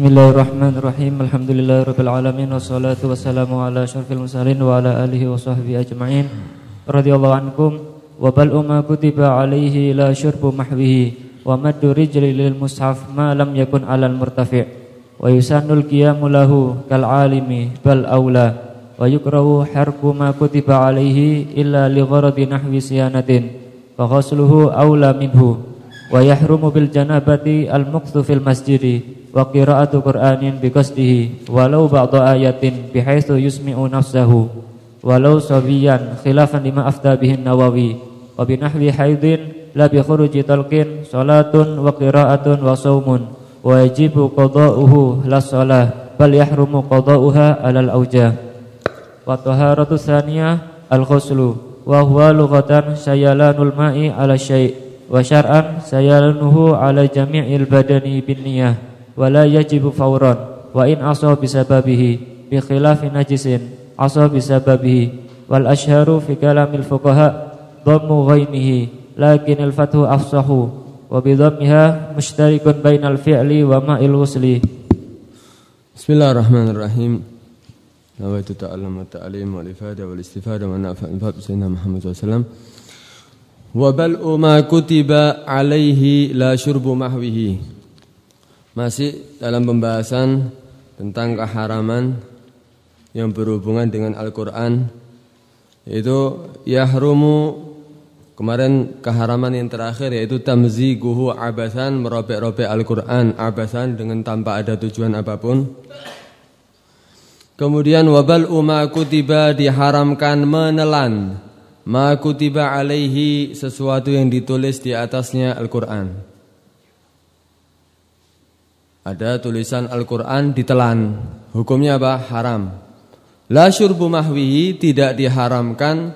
Bismillahirrahmanirrahim. Alhamdulillahirabbil alamin. Wassalatu wassalamu ala asyrafil mursalin wa ala alihi wa ajma'in. Radhiyallahu ankum wa bal umma kutiba alaihi la syurbu mahwihi. Wa maddu rijli lil mushaf ma lam yakun alal murtafi' wa yusannul qiyamu lahu kal alimi bal aula wa yukrahu harbu ma kutiba alaihi illa li gharadi nahwi siyanatin. Fa ghasluhu aula minhu. Wa yahrumu bil janabati al muqtu fil masjidi wa qira'atu Qur'anin bi qasdihi walau ba'da ayatin bihaitsu yusmi'u nafsahu walau sabiyan khilafan lima afta bihin Nawawi wa bi nahwi haidin la bi khuruji talqin salatun wa qira'atun wa saumun wa yajibu qada'uhu la shalah bal yahrumu qada'uha 'alal aujah wa taharatu tsaniyah al khuslu wa huwa lughatan sayalanul ma'i 'ala syai' wa syar'an sayalanuhu 'ala jami'il badani bin niyyah wala yajibu fawran. Wa in asa bisababihi bi khilafi najisin asa bisababihi wal ashharu fi kalamil fuqaha dhammu ghaimihi lakin al fathu afsahu wa bi dhammiha mushtarikun bainal fi'li wa ma'il ghusli Bismillahirrahmanirrahim. Nawaitu ta'allam wa ta'alim wal ifada wal istifada wa nafa'al fat sayyidina Muhammad sallallahu wa bal'u ma kutiba alaihi la syurbu mahwihi masih dalam pembahasan tentang keharaman yang berhubungan dengan Al-Quran Yaitu yahrumu Kemarin keharaman yang terakhir yaitu tamziguhu abasan merobek-robek Al-Quran abasan dengan tanpa ada tujuan apa pun. Kemudian wabal umma kutiba diharamkan menelan ma kutiba alaihi sesuatu yang ditulis di atasnya Al-Quran. Ada tulisan Al-Quran ditelan Hukumnya apa? Haram La syurbu mahwihi tidak diharamkan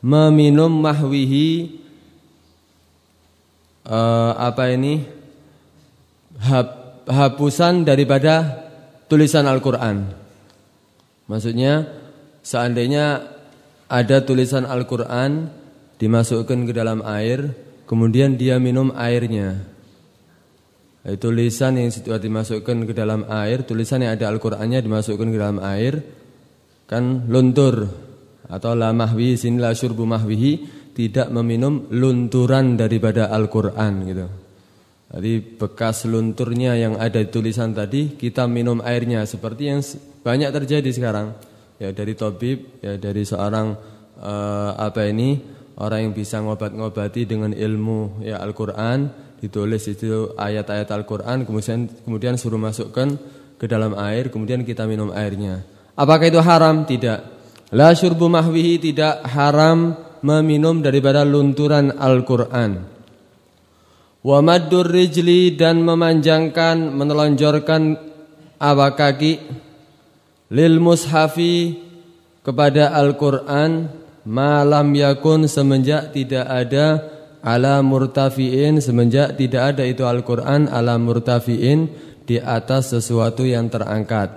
Meminum mahwihi uh, Apa ini? Hap, hapusan daripada tulisan Al-Quran Maksudnya Seandainya ada tulisan Al-Quran Dimasukkan ke dalam air Kemudian dia minum airnya tulisan yang sudah dimasukkan ke dalam air, tulisan yang ada Al-Qur'annya dimasukkan ke dalam air kan luntur atau la mahwi sini la syurbu mahwihi tidak meminum lunturan daripada Al-Qur'an gitu. Jadi bekas lunturnya yang ada di tulisan tadi kita minum airnya seperti yang banyak terjadi sekarang. Ya dari tabib, ya dari seorang uh, apa ini orang yang bisa ngobat-ngobati dengan ilmu ya Al-Qur'an ditulis itu ayat-ayat Al-Qur'an kemudian kemudian suruh masukkan ke dalam air kemudian kita minum airnya. Apakah itu haram? Tidak. La syurbu mahwihi tidak haram meminum daripada lunturan Al-Qur'an. Wa maddur rijli dan memanjangkan menelonjorkan apa kaki lil mushafi kepada Al-Qur'an malam yakun semenjak tidak ada ala murtafiin semenjak tidak ada itu Al-Qur'an ala murtafiin di atas sesuatu yang terangkat.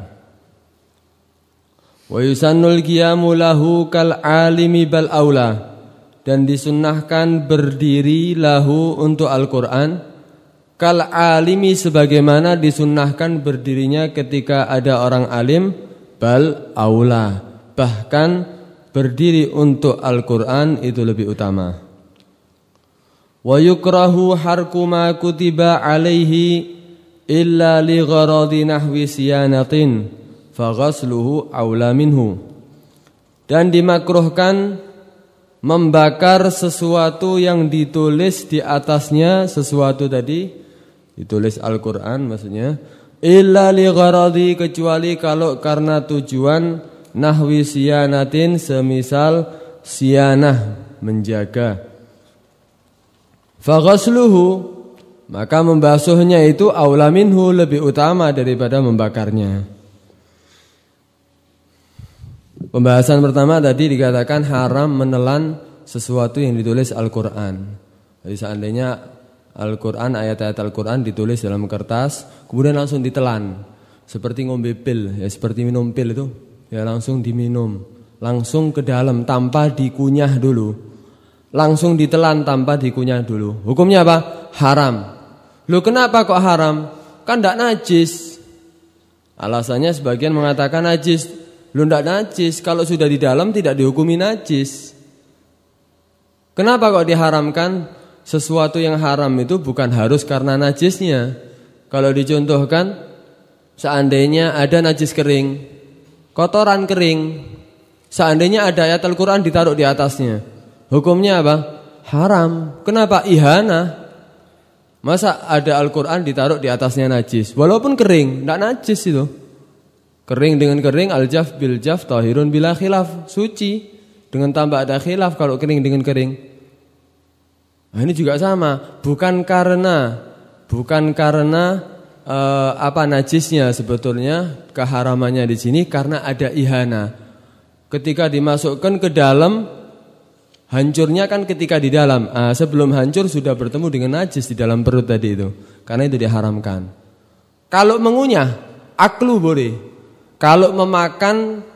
Wa yusannul qiyamu lahu kal alimi bal aula dan disunnahkan berdiri lahu untuk Al-Qur'an kal alimi sebagaimana disunnahkan berdirinya ketika ada orang alim bal aula bahkan berdiri untuk Al-Qur'an itu lebih utama. Wa yukrahu harku ma kutiba alaihi illa li gharadi nahwi siyanatin faghasluhu aula minhu. Dan dimakruhkan membakar sesuatu yang ditulis di atasnya sesuatu tadi ditulis Al-Qur'an maksudnya illa li gharadi kecuali kalau karena tujuan nahwi siyanatin semisal siyanah menjaga Faghasluhu maka membasuhnya itu aula minhu lebih utama daripada membakarnya. Pembahasan pertama tadi dikatakan haram menelan sesuatu yang ditulis Al-Qur'an. Jadi seandainya Al-Qur'an ayat-ayat Al-Qur'an ditulis dalam kertas kemudian langsung ditelan seperti ngombe pil ya seperti minum pil itu ya langsung diminum langsung ke dalam tanpa dikunyah dulu langsung ditelan tanpa dikunyah dulu. Hukumnya apa? Haram. Loh kenapa kok haram? Kan tidak najis. Alasannya sebagian mengatakan najis. Lu ndak najis, kalau sudah di dalam tidak dihukumi najis. Kenapa kok diharamkan? Sesuatu yang haram itu bukan harus karena najisnya. Kalau dicontohkan, seandainya ada najis kering, kotoran kering, seandainya ada ayat Al-Quran ditaruh di atasnya, hukumnya apa? Haram. Kenapa? Ihana. Masa ada Al-Quran ditaruh di atasnya najis, walaupun kering, tidak najis itu. Kering dengan kering, al-jaf bil-jaf, tahirun bila khilaf, suci. Dengan tambah ada khilaf kalau kering dengan kering. Nah, ini juga sama, bukan karena bukan karena uh, apa najisnya sebetulnya keharamannya di sini karena ada ihana. Ketika dimasukkan ke dalam hancurnya kan ketika di dalam. Uh, sebelum hancur sudah bertemu dengan najis di dalam perut tadi itu. Karena itu diharamkan. Kalau mengunyah aklu boleh. Kalau memakan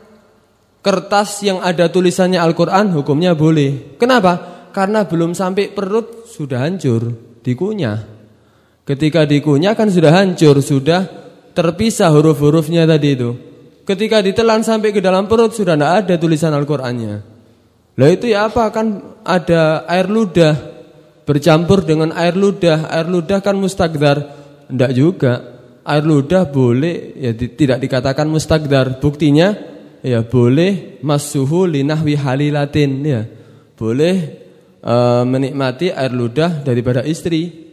kertas yang ada tulisannya Al-Qur'an hukumnya boleh. Kenapa? Karena belum sampai perut sudah hancur, dikunyah. Ketika dikunyah kan sudah hancur, sudah terpisah huruf-hurufnya tadi itu. Ketika ditelan sampai ke dalam perut sudah tidak ada tulisan Al-Qur'annya. Lah itu ya apa? Kan ada air ludah bercampur dengan air ludah. Air ludah kan mustagdar. Tidak juga. Air ludah boleh ya tidak dikatakan mustagdar. Buktinya ya boleh masuhu linahwi halilatin ya. Boleh e, menikmati air ludah daripada istri.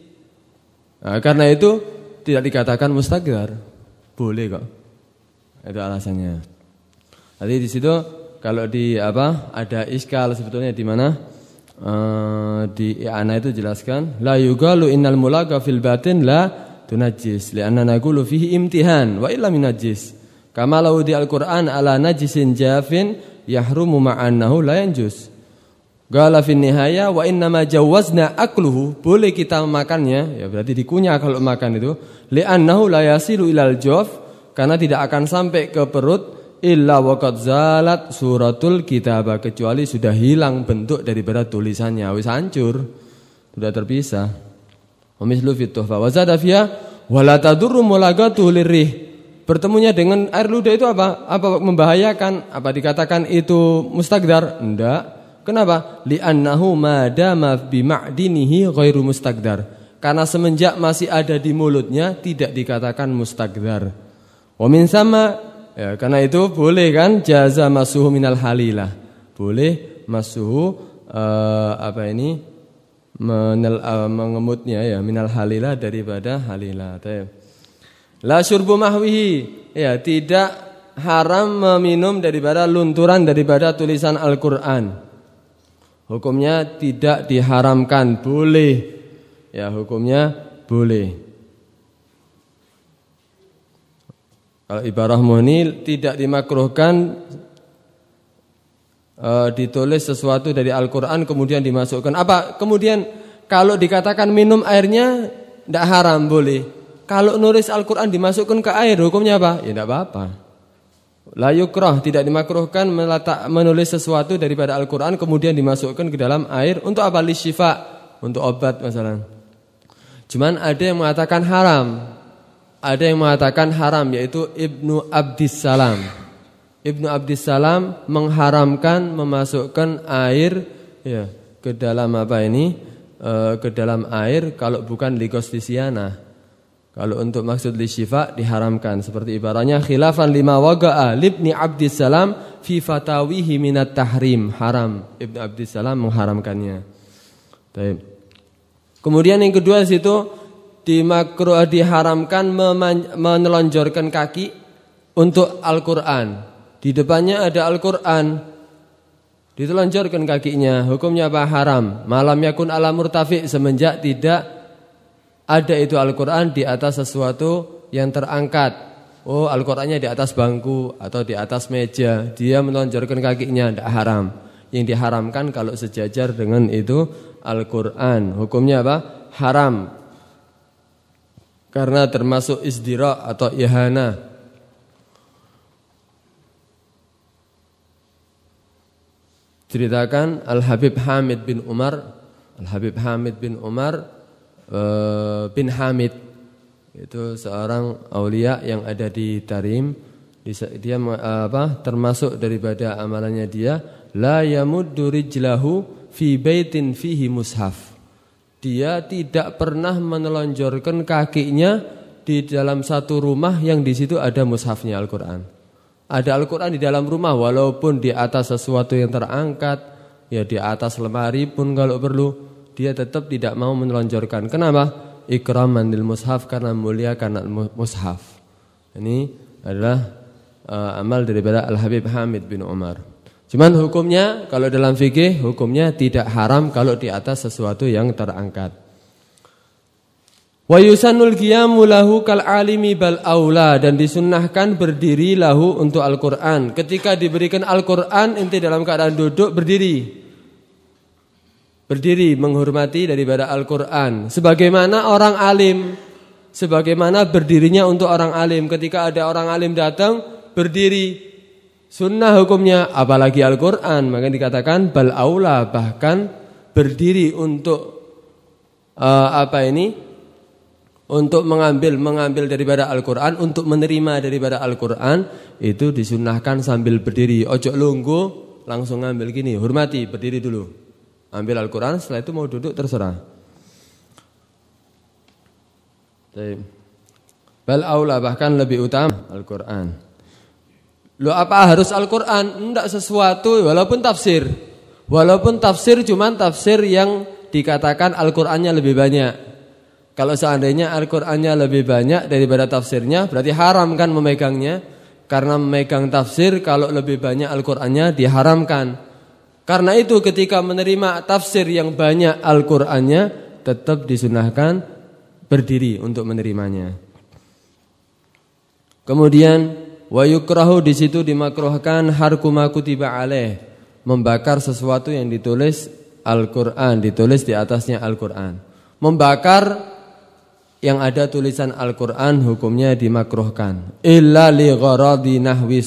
Nah, karena itu tidak dikatakan mustagar. Boleh kok. Itu alasannya. Jadi di situ kalau di apa ada iskal sebetulnya di mana? E, di i'ana itu jelaskan la yugalu innal mulaga fil batin la tunajjis li'anna naqulu fihi imtihan wa illa minajjis. Kama lau di Al-Qur'an ala najisin jafin yahrumu ma'annahu la yanjus. Gala fin nihaya wa innama jawazna akluhu boleh kita makannya ya berarti dikunyah kalau makan itu li'annahu la yasilu ilal jawf karena tidak akan sampai ke perut illa waqad zalat suratul kitabah kecuali sudah hilang bentuk daripada tulisannya. Wis hancur sudah terpisah. Wa mislu fit tuhfa. Wa zada fiha wala tadurru mulagatu lirih bertemunya dengan air ludah itu apa? Apa membahayakan? Apa dikatakan itu mustagdar? Enggak Kenapa? Li'annahu madama bima'dinihi ghairu mustagdar. Karena semenjak masih ada di mulutnya tidak dikatakan mustagdar. Wa min sama ya karena itu boleh kan jaza masuhu minal halilah. Boleh masuhu uh, apa ini menel, uh, mengemutnya ya minal halilah daripada halilah. La syurbu mahwihi ya tidak haram meminum daripada lunturan daripada tulisan Al-Qur'an. Hukumnya tidak diharamkan, boleh. Ya, hukumnya boleh. Kalau ibarah muni tidak dimakruhkan e, ditulis sesuatu dari Al-Qur'an kemudian dimasukkan. Apa? Kemudian kalau dikatakan minum airnya tidak haram, boleh. Kalau nulis Al-Qur'an dimasukkan ke air, hukumnya apa? Ya tidak apa-apa. La yukrah tidak dimakruhkan meletak, menulis sesuatu daripada Al-Quran kemudian dimasukkan ke dalam air untuk apa? Lishifa, untuk obat masalah. Cuman ada yang mengatakan haram. Ada yang mengatakan haram yaitu Ibnu Abdissalam. Ibnu Abdissalam mengharamkan memasukkan air ya, ke dalam apa ini? E, ke dalam air kalau bukan ligostisiana. Kalau untuk maksud li syifa diharamkan seperti ibaratnya khilafan lima waga'a libni Abdissalam fi fatawihi minat tahrim haram Ibnu Abdissalam mengharamkannya. Baik. Kemudian yang kedua situ dimakruh diharamkan menelonjorkan kaki untuk Al-Qur'an. Di depannya ada Al-Qur'an. Ditelonjorkan kakinya, hukumnya apa? Haram. Malam yakun ala murtafi semenjak tidak ada itu Al-Quran di atas sesuatu yang terangkat. Oh Al-Qurannya di atas bangku atau di atas meja. Dia menonjorkan kakinya, tidak haram. Yang diharamkan kalau sejajar dengan itu Al-Quran. Hukumnya apa? Haram. Karena termasuk isdira atau ihana. Ceritakan Al-Habib Hamid bin Umar Al-Habib Hamid bin Umar Eh, bin Hamid Itu seorang aulia yang ada di Tarim dia apa termasuk daripada amalannya dia la yamuddu rijlahu fi baitin fihi mushaf. Dia tidak pernah menelonjorkan kakinya di dalam satu rumah yang di situ ada mushafnya Al-Qur'an. Ada Al-Qur'an di dalam rumah walaupun di atas sesuatu yang terangkat, ya di atas lemari pun kalau perlu, dia tetap tidak mau menelonjorkan. Kenapa? ikraman lil mushaf karena mulia karena mushaf. Ini adalah uh, amal daripada Al Habib Hamid bin Umar. Cuman hukumnya kalau dalam fikih hukumnya tidak haram kalau di atas sesuatu yang terangkat. Wa yusanul qiyamu kal alimi bal aula dan disunnahkan berdiri lahu untuk Al-Qur'an. Ketika diberikan Al-Qur'an inti dalam keadaan duduk berdiri berdiri menghormati daripada Al-Quran. Sebagaimana orang alim, sebagaimana berdirinya untuk orang alim. Ketika ada orang alim datang, berdiri. Sunnah hukumnya, apalagi Al-Quran. Maka dikatakan bal aula, bahkan berdiri untuk uh, apa ini? Untuk mengambil mengambil daripada Al-Quran, untuk menerima daripada Al-Quran, itu disunahkan sambil berdiri. Ojo lunggu, langsung ngambil gini, hormati, berdiri dulu. Ambil Al-Quran setelah itu mau duduk terserah Bal aula bahkan lebih utama Al-Quran Lo apa harus Al-Quran? Tidak sesuatu walaupun tafsir Walaupun tafsir cuma tafsir yang dikatakan Al-Qurannya lebih banyak Kalau seandainya Al-Qurannya lebih banyak daripada tafsirnya Berarti haram kan memegangnya Karena memegang tafsir kalau lebih banyak Al-Qurannya diharamkan karena itu ketika menerima tafsir yang banyak Al-Qur'annya tetap disunahkan berdiri untuk menerimanya. Kemudian wa yukrahu di situ dimakruhkan harku ma kutiba alaih, membakar sesuatu yang ditulis Al-Qur'an, ditulis di atasnya Al-Qur'an. Membakar yang ada tulisan Al-Qur'an hukumnya dimakruhkan. Illa li gharadi nahwi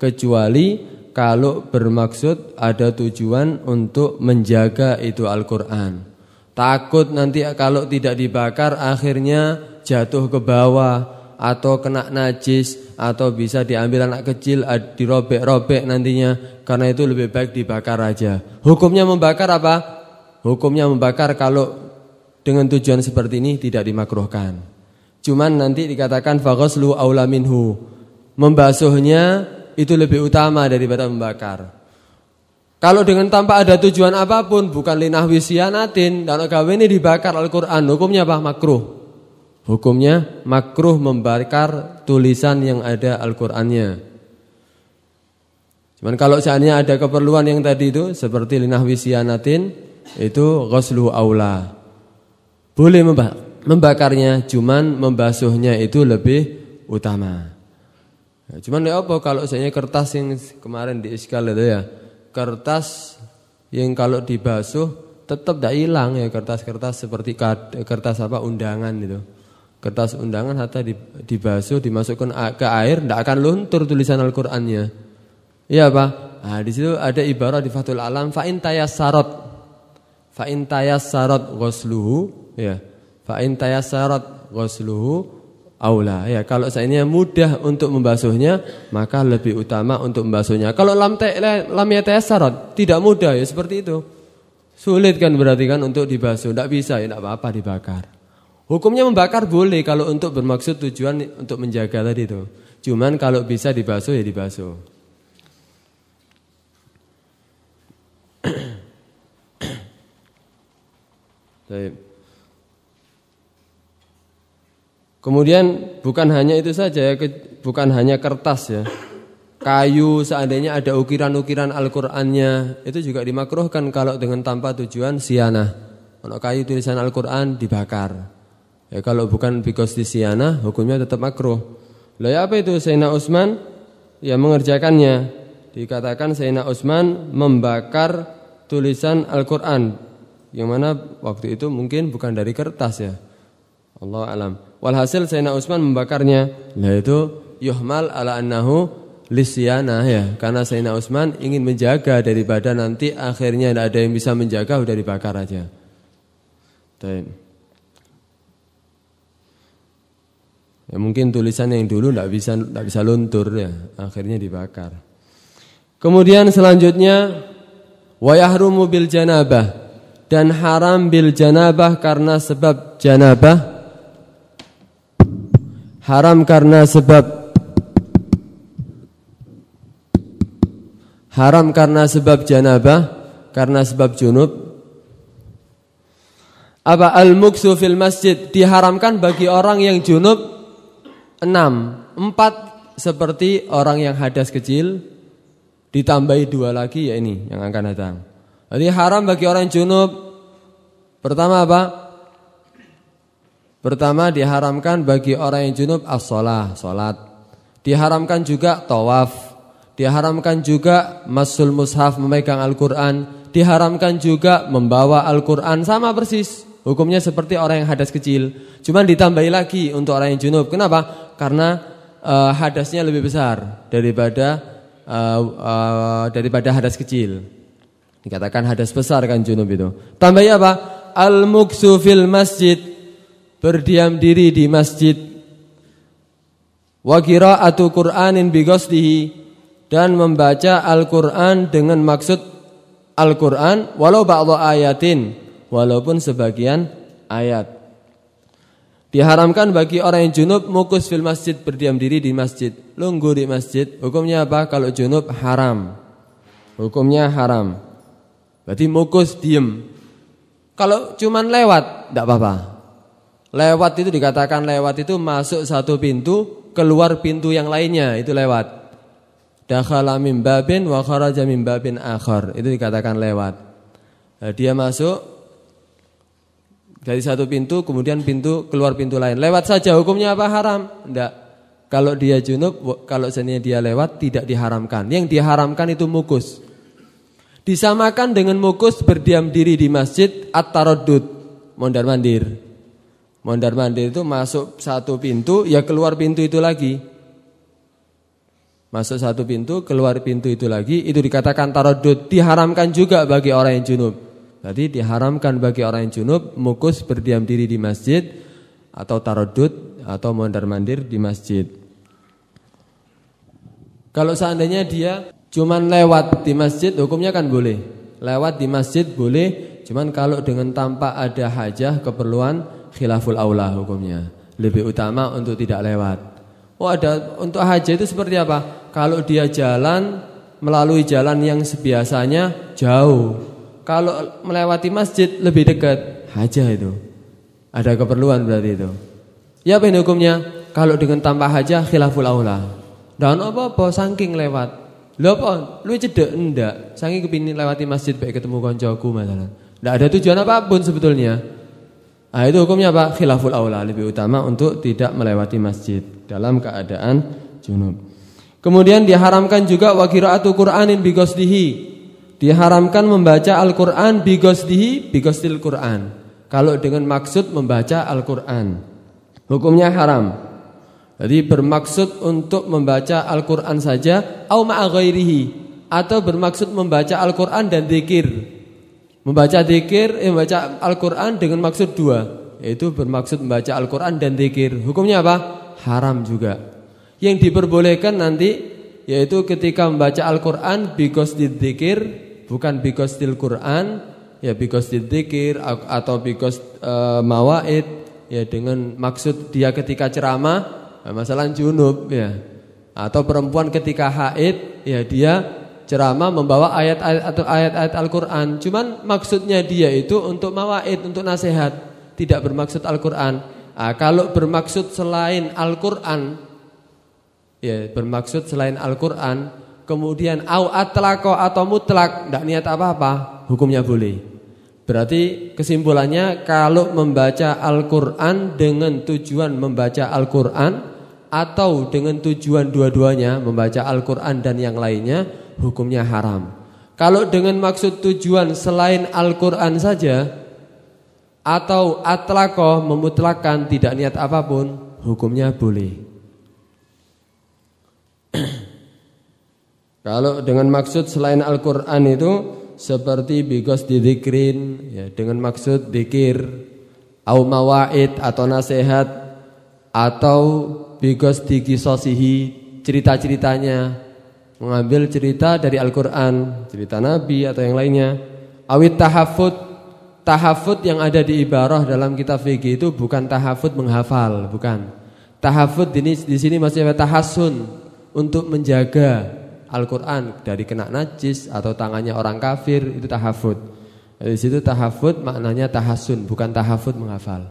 kecuali kalau bermaksud ada tujuan untuk menjaga itu Al-Quran. Takut nanti kalau tidak dibakar akhirnya jatuh ke bawah atau kena najis atau bisa diambil anak kecil dirobek-robek nantinya. Karena itu lebih baik dibakar aja. Hukumnya membakar apa? Hukumnya membakar kalau dengan tujuan seperti ini tidak dimakruhkan. Cuman nanti dikatakan faghaslu aula minhu. Membasuhnya itu lebih utama daripada membakar. Kalau dengan tanpa ada tujuan apa pun, bukan linah wisiyanatin, dan gawe ini dibakar Al-Quran, hukumnya apa? Makruh. Hukumnya makruh membakar tulisan yang ada Al-Qurannya. Cuman kalau seandainya ada keperluan yang tadi itu, seperti linah wisiyanatin, itu ghuslu aula. Boleh membakarnya, cuman membasuhnya itu lebih utama. Ya, cuman ya apa kalau saya kertas yang kemarin di iskal itu ya, kertas yang kalau dibasuh tetap tidak hilang ya kertas-kertas seperti kertas apa undangan itu. Kertas undangan hatta dibasuh dimasukkan ke air tidak akan luntur tulisan Al-Qur'annya. Iya Pak. Nah, di situ ada ibarat di Fathul Alam fa in tayassarot fa in tayassarot ghusluhu ya. Fa in tayassarot ghusluhu aula ya kalau seandainya mudah untuk membasuhnya maka lebih utama untuk membasuhnya kalau lam te, lam yatayassar tidak mudah ya seperti itu sulit kan berarti kan untuk dibasuh tidak bisa ya tidak apa-apa dibakar hukumnya membakar boleh kalau untuk bermaksud tujuan untuk menjaga tadi itu cuman kalau bisa dibasuh ya dibasuh. Kemudian bukan hanya itu saja ya, bukan hanya kertas ya. Kayu seandainya ada ukiran-ukiran Al-Qur'annya, itu juga dimakruhkan kalau dengan tanpa tujuan siana. Kalau kayu tulisan Al-Qur'an dibakar. Ya kalau bukan because di siana, hukumnya tetap makruh. Lah ya apa itu Sayyidina Utsman? Ya mengerjakannya. Dikatakan Sayyidina Utsman membakar tulisan Al-Qur'an. Yang mana waktu itu mungkin bukan dari kertas ya. Allah alam. Walhasil Sayyidina Utsman membakarnya. Nah itu yuhmal ala annahu lisyana ya. Karena Sayyidina Utsman ingin menjaga daripada nanti akhirnya tidak ada yang bisa menjaga sudah dibakar aja. Baik. Ya, mungkin tulisan yang dulu tidak bisa tidak bisa luntur ya, akhirnya dibakar. Kemudian selanjutnya wayahrumu bil janabah dan haram bil janabah karena sebab janabah. Haram karena sebab haram karena sebab janabah karena sebab junub. Apa al-muksu fil masjid? Diharamkan bagi orang yang junub enam empat seperti orang yang hadas kecil ditambahi dua lagi ya ini yang akan datang jadi haram bagi orang junub pertama apa Pertama diharamkan bagi orang yang junub as-salah, salat. Diharamkan juga tawaf. Diharamkan juga masul mushaf memegang Al-Qur'an. Diharamkan juga membawa Al-Qur'an sama persis. Hukumnya seperti orang yang hadas kecil. Cuman ditambahi lagi untuk orang yang junub. Kenapa? Karena uh, hadasnya lebih besar daripada uh, uh, daripada hadas kecil. Dikatakan hadas besar kan junub itu. Tambahi apa? Al-muksu fil masjid berdiam diri di masjid wa qira'atu Qur'anin bi dan membaca Al-Qur'an dengan maksud Al-Qur'an walau ba'dha ayatin walaupun sebagian ayat Diharamkan bagi orang yang junub mukus fil masjid berdiam diri di masjid. Lunggu di masjid. Hukumnya apa? Kalau junub haram. Hukumnya haram. Berarti mukus diem. Kalau cuman lewat tidak apa-apa. Lewat itu dikatakan lewat itu masuk satu pintu, keluar pintu yang lainnya, itu lewat. Dakhala min babin wa kharaja min babin akhar. Itu dikatakan lewat. Nah, dia masuk dari satu pintu kemudian pintu keluar pintu lain. Lewat saja hukumnya apa haram? Tidak. Kalau dia junub, kalau seandainya dia lewat tidak diharamkan. Yang diharamkan itu mukus. Disamakan dengan mukus berdiam diri di masjid at-taraddud, mondar-mandir. Mondar mandir itu masuk satu pintu, ya keluar pintu itu lagi. Masuk satu pintu, keluar pintu itu lagi, itu dikatakan tarodud. Diharamkan juga bagi orang yang junub. Jadi diharamkan bagi orang yang junub, mukus berdiam diri di masjid, atau tarodud, atau mondar mandir di masjid. Kalau seandainya dia cuman lewat di masjid, hukumnya kan boleh. Lewat di masjid boleh, cuman kalau dengan tanpa ada hajah, keperluan, khilaful aula hukumnya. Lebih utama untuk tidak lewat. Oh ada untuk haji itu seperti apa? Kalau dia jalan melalui jalan yang sebiasanya jauh. Kalau melewati masjid lebih dekat, haja itu. Ada keperluan berarti itu. Ya apa ini hukumnya? Kalau dengan tanpa haja khilaful aula. Dan apa-apa saking lewat. Lho apa? Lu cedek enggak? Saking kepingin lewati masjid baik ketemu koncoku masalah. Enggak ada tujuan apa pun sebetulnya. Nah, itu hukumnya apa? Khilaful aula, lebih utama untuk tidak melewati masjid dalam keadaan junub. Kemudian diharamkan juga wa qira'atu Qur'anin bi Diharamkan membaca Al-Qur'an bi ghusdihi Qur'an. Kalau dengan maksud membaca Al-Qur'an. Hukumnya haram. Jadi bermaksud untuk membaca Al-Qur'an saja au atau bermaksud membaca Al-Qur'an dan zikir Membaca zikir, eh, membaca Al-Quran dengan maksud dua Yaitu bermaksud membaca Al-Quran dan zikir Hukumnya apa? Haram juga Yang diperbolehkan nanti Yaitu ketika membaca Al-Quran Because di zikir Bukan because di Quran Ya because di zikir Atau because uh, mawaid Ya dengan maksud dia ketika ceramah Masalah junub ya Atau perempuan ketika haid Ya dia ceramah membawa ayat-ayat atau ayat-ayat Al-Qur'an. Cuman maksudnya dia itu untuk mawaid, untuk nasihat, tidak bermaksud Al-Qur'an. Nah, kalau bermaksud selain Al-Qur'an ya, bermaksud selain Al-Qur'an, kemudian au atlaqo atau mutlak, tidak niat apa-apa, hukumnya boleh. Berarti kesimpulannya kalau membaca Al-Qur'an dengan tujuan membaca Al-Qur'an atau dengan tujuan dua-duanya membaca Al-Qur'an dan yang lainnya hukumnya haram. Kalau dengan maksud tujuan selain Al-Quran saja atau atlakoh memutlakan tidak niat apa pun, hukumnya boleh. Kalau dengan maksud selain Al-Quran itu seperti bigos didikrin, ya, dengan maksud dikir, au mawaid atau nasihat, atau bigos digisosihi cerita-ceritanya mengambil cerita dari Al-Qur'an, cerita nabi atau yang lainnya. Awit tahafut tahafut yang ada di ibarah dalam kitab fikih itu bukan tahafut menghafal, bukan. Tahafut ini di sini maksudnya tahasun untuk menjaga Al-Qur'an dari kena najis atau tangannya orang kafir itu tahafut. Di situ tahafut maknanya tahasun, bukan tahafut menghafal.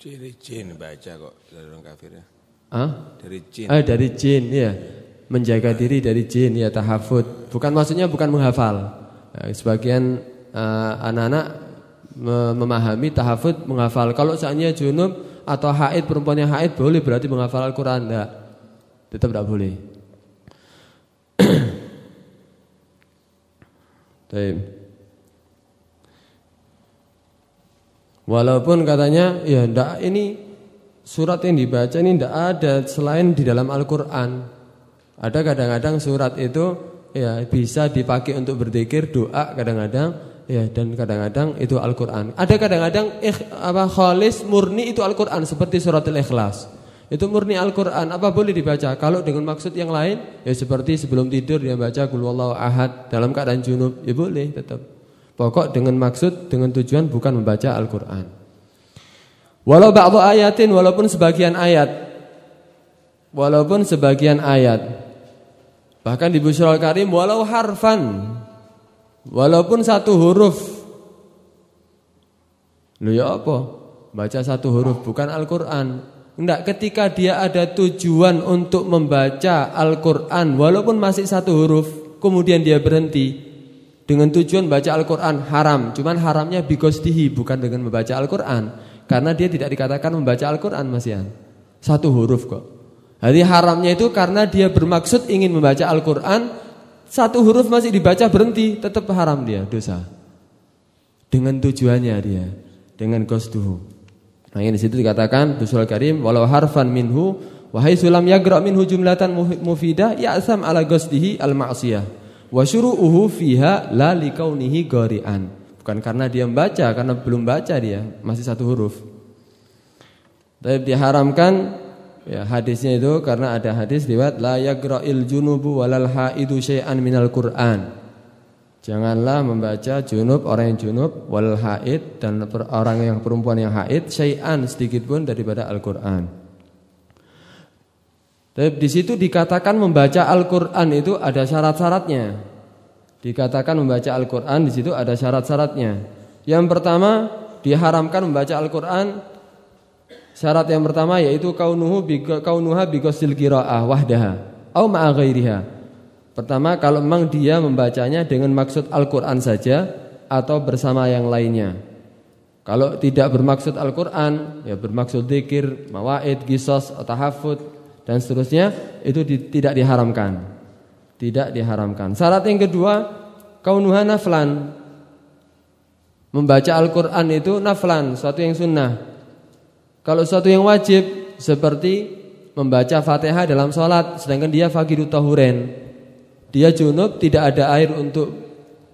Dari jin baca kok dari orang kafir ya. Hah? Dari jin. Eh dari jin ya. Menjaga diri dari jin ya tahafut. Bukan maksudnya bukan menghafal. Eh, sebagian eh, anak-anak uh, memahami tahafut menghafal. Kalau seandainya junub atau haid perempuan yang haid boleh berarti menghafal Al-Qur'an enggak? Tetap tidak boleh. Walaupun katanya ya ndak ini surat yang dibaca ini ndak ada selain di dalam Al-Qur'an. Ada kadang-kadang surat itu ya bisa dipakai untuk berzikir, doa kadang-kadang ya dan kadang-kadang itu Al-Qur'an. Ada kadang-kadang apa khalis murni itu Al-Qur'an seperti surat Al-Ikhlas. Itu murni Al-Qur'an. Apa boleh dibaca? Kalau dengan maksud yang lain ya seperti sebelum tidur dia baca qul ahad dalam keadaan junub, ya boleh tetap. Pokok dengan maksud, dengan tujuan bukan membaca Al-Quran. Walau ba'du ayatin, walaupun sebagian ayat. Walaupun sebagian ayat. Bahkan di Bushra Karim, walau harfan. Walaupun satu huruf. Lu ya apa? Baca satu huruf, bukan Al-Quran. Enggak, ketika dia ada tujuan untuk membaca Al-Quran, walaupun masih satu huruf, kemudian dia berhenti, dengan tujuan baca Al-Quran haram. Cuman haramnya bigosdihi bukan dengan membaca Al-Quran. Karena dia tidak dikatakan membaca Al-Quran Mas. Satu huruf kok. Jadi haramnya itu karena dia bermaksud ingin membaca Al-Quran. Satu huruf masih dibaca berhenti. Tetap haram dia dosa. Dengan tujuannya dia. Dengan gosduhu. Nah ini situ dikatakan Dusul Karim. Walau harfan minhu. Wahai sulam yagra minhu jumlatan mufidah. Ya'asam ala gosdihi al-ma'siyah. Wa syuru'uhu fiha la likaunihi qari'an. Bukan karena dia membaca, karena belum baca dia, masih satu huruf. Tapi diharamkan ya hadisnya itu karena ada hadis riwayat la yagra'il junubu walal haidu syai'an minal Qur'an. Janganlah membaca junub orang yang junub wal haid dan orang yang perempuan yang haid syai'an sedikit pun daripada Al-Qur'an. Tapi di situ dikatakan membaca Al-Qur'an itu ada syarat-syaratnya. Dikatakan membaca Al-Qur'an di situ ada syarat-syaratnya. Yang pertama, diharamkan membaca Al-Qur'an syarat yang pertama yaitu kaunuhu bi kaunuha bi qasil qiraah wahdaha au ma'a. Pertama, kalau memang dia membacanya dengan maksud Al-Qur'an saja atau bersama yang lainnya. Kalau tidak bermaksud Al-Qur'an, ya bermaksud zikir, mawaid, qisas, tahafud, dan seterusnya itu di, tidak diharamkan. Tidak diharamkan. Syarat yang kedua, kaunuha naflan. Membaca Al-Qur'an itu naflan, suatu yang sunnah. Kalau suatu yang wajib seperti membaca Fatihah dalam sholat sedangkan dia fakidu tahuren. Dia junub, tidak ada air untuk